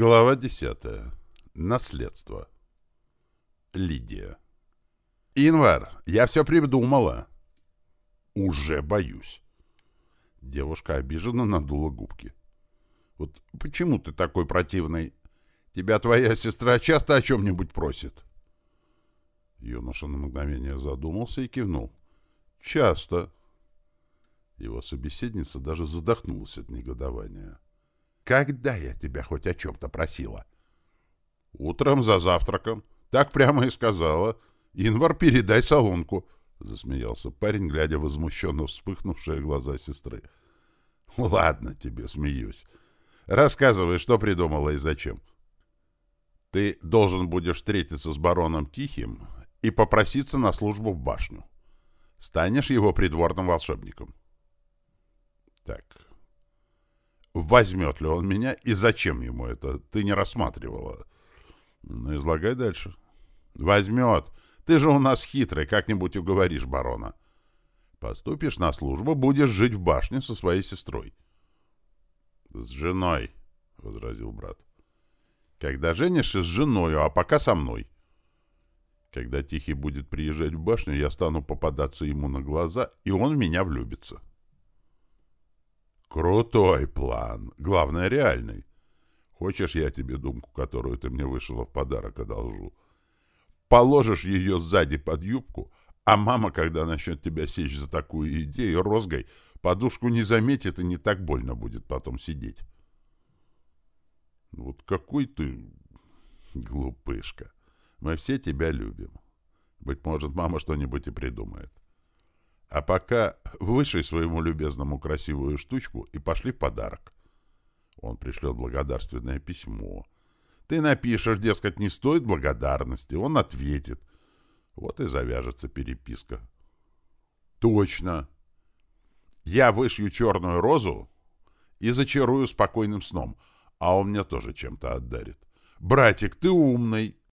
Глава десятая. Наследство. Лидия. «Инвар, я все придумала!» «Уже боюсь!» Девушка обиженно надула губки. «Вот почему ты такой противный? Тебя твоя сестра часто о чем-нибудь просит?» Юноша на мгновение задумался и кивнул. «Часто!» Его собеседница даже задохнулась от негодования. Когда я тебя хоть о чем-то просила? Утром за завтраком. Так прямо и сказала. Инвар, передай солонку. Засмеялся парень, глядя возмущенно вспыхнувшие глаза сестры. Ладно тебе, смеюсь. Рассказывай, что придумала и зачем. Ты должен будешь встретиться с бароном Тихим и попроситься на службу в башню. Станешь его придворным волшебником. Так, Возьмет ли он меня и зачем ему это? Ты не рассматривала. Ну, излагай дальше. Возьмет. Ты же у нас хитрый, как-нибудь уговоришь барона. Поступишь на службу, будешь жить в башне со своей сестрой. С женой, — возразил брат. Когда женишься с женою, а пока со мной. Когда Тихий будет приезжать в башню, я стану попадаться ему на глаза, и он в меня влюбится. Крутой план. Главное, реальный. Хочешь, я тебе думку, которую ты мне вышила в подарок, одолжу? Положишь ее сзади под юбку, а мама, когда начнет тебя сечь за такую идею розгой, подушку не заметит и не так больно будет потом сидеть. Вот какой ты глупышка. Мы все тебя любим. Быть может, мама что-нибудь и придумает. А пока вышей своему любезному красивую штучку и пошли в подарок. Он пришлет благодарственное письмо. Ты напишешь, дескать, не стоит благодарности. Он ответит. Вот и завяжется переписка. Точно. Я вышью черную розу и зачарую спокойным сном, а он мне тоже чем-то отдарит. Братик, ты умный.